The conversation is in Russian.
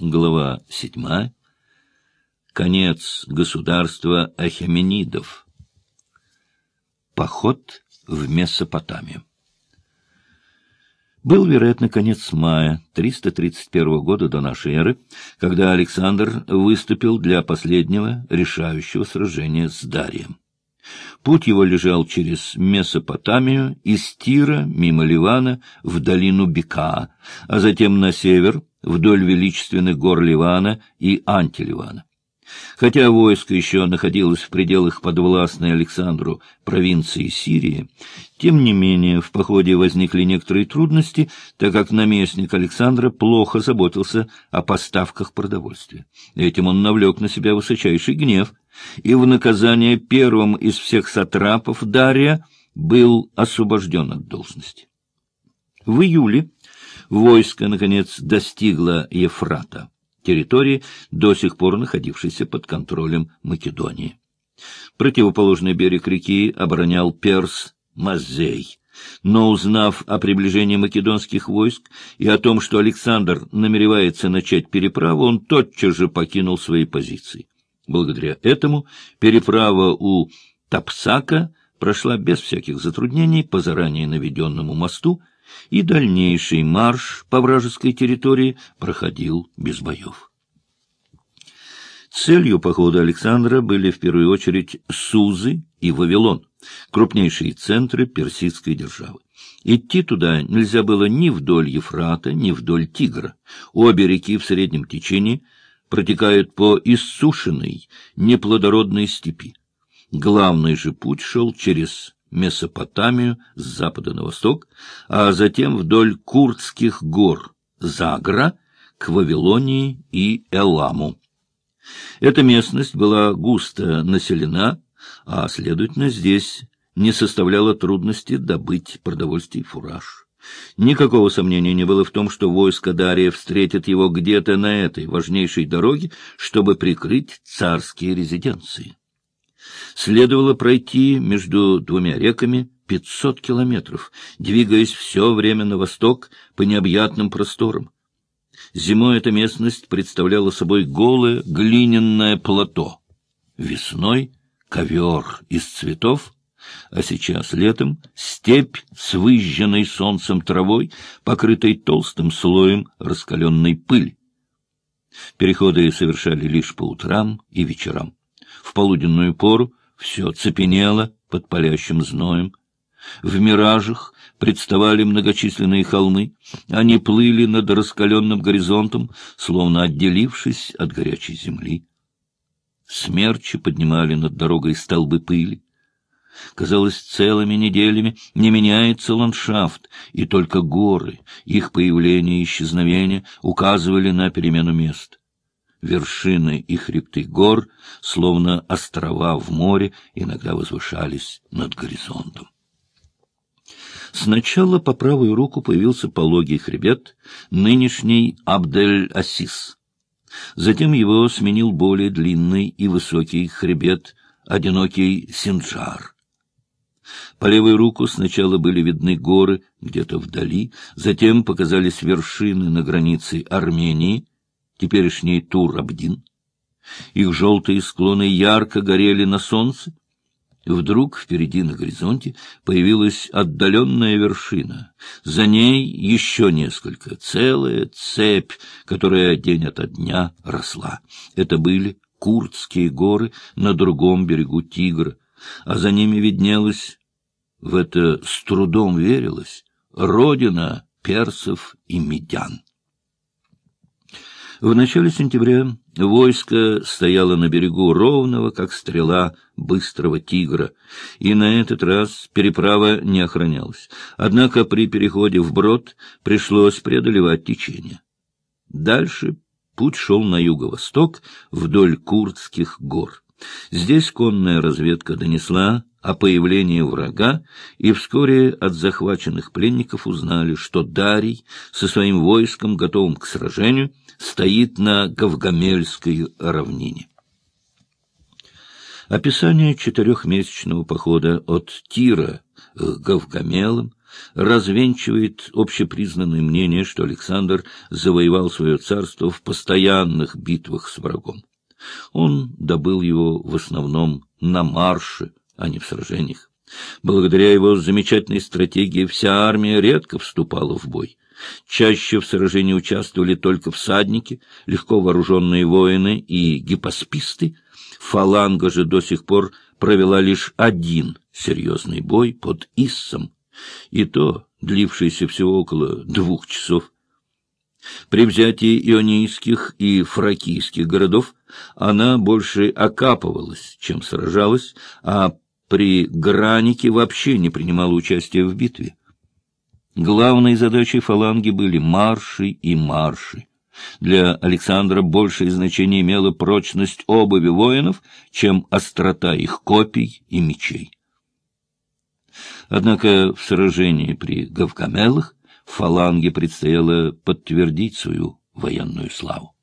Глава седьмая. Конец государства Ахеменидов. Поход в Месопотамию. Был, вероятно, конец мая 331 года до нашей эры, когда Александр выступил для последнего решающего сражения с Дарием. Путь его лежал через Месопотамию, из Тира, мимо Ливана, в долину Бека, а затем на север, вдоль величественных гор Ливана и Антиливана. Хотя войско еще находилось в пределах подвластной Александру провинции Сирии, тем не менее в походе возникли некоторые трудности, так как наместник Александра плохо заботился о поставках продовольствия. Этим он навлек на себя высочайший гнев, и в наказание первым из всех сатрапов Дария был освобожден от должности. В июле войско, наконец, достигло Ефрата, территории, до сих пор находившейся под контролем Македонии. Противоположный берег реки оборонял Перс Мазей. Но узнав о приближении македонских войск и о том, что Александр намеревается начать переправу, он тотчас же покинул свои позиции. Благодаря этому переправа у Тапсака прошла без всяких затруднений по заранее наведенному мосту, и дальнейший марш по вражеской территории проходил без боев. Целью похода Александра были в первую очередь Сузы и Вавилон, крупнейшие центры персидской державы. Идти туда нельзя было ни вдоль Ефрата, ни вдоль Тигра. Обе реки в среднем течении протекают по иссушенной, неплодородной степи. Главный же путь шел через Месопотамию с запада на восток, а затем вдоль Курдских гор Загра к Вавилонии и Эламу. Эта местность была густо населена, а, следовательно, здесь не составляло трудности добыть продовольствие и фураж. Никакого сомнения не было в том, что войско Дария встретит его где-то на этой важнейшей дороге, чтобы прикрыть царские резиденции следовало пройти между двумя реками пятьсот километров, двигаясь все время на восток по необъятным просторам. Зимой эта местность представляла собой голое глиняное плато, весной — ковер из цветов, а сейчас летом — степь с выжженной солнцем травой, покрытой толстым слоем раскаленной пыли. Переходы совершали лишь по утрам и вечерам. В полуденную пору все цепенело под палящим зноем. В миражах представали многочисленные холмы, они плыли над раскаленным горизонтом, словно отделившись от горячей земли. Смерчи поднимали над дорогой столбы пыли. Казалось, целыми неделями не меняется ландшафт, и только горы, их появление и исчезновение указывали на перемену мест. Вершины и хребты гор, словно острова в море, иногда возвышались над горизонтом. Сначала по правую руку появился пологий хребет, нынешний Абдель-Асис. Затем его сменил более длинный и высокий хребет, одинокий Синджар. По левую руку сначала были видны горы где-то вдали, затем показались вершины на границе Армении, теперешний Тур-Абдин. Их желтые склоны ярко горели на солнце. Вдруг впереди на горизонте появилась отдаленная вершина. За ней еще несколько, целая цепь, которая день ото дня росла. Это были Курдские горы на другом берегу Тигра, а за ними виднелась, в это с трудом верилось, родина персов и медян. В начале сентября войско стояло на берегу ровного, как стрела быстрого тигра, и на этот раз переправа не охранялась. Однако при переходе вброд пришлось преодолевать течение. Дальше путь шел на юго-восток вдоль Курдских гор. Здесь конная разведка донесла о появлении врага, и вскоре от захваченных пленников узнали, что Дарий со своим войском, готовым к сражению, стоит на Гавгамельской равнине. Описание четырехмесячного похода от Тира к Гавгамелам развенчивает общепризнанное мнение, что Александр завоевал свое царство в постоянных битвах с врагом. Он добыл его в основном на марше, а не в сражениях. Благодаря его замечательной стратегии вся армия редко вступала в бой. Чаще в сражении участвовали только всадники, легко вооруженные воины и гипосписты. Фаланга же до сих пор провела лишь один серьезный бой под Иссом, и то длившийся всего около двух часов. При взятии ионийских и фракийских городов она больше окапывалась, чем сражалась, а при Гранике вообще не принимала участия в битве. Главной задачей фаланги были марши и марши. Для Александра большее значение имела прочность обуви воинов, чем острота их копий и мечей. Однако в сражении при Гавкамелах фаланге предстояло подтвердить свою военную славу.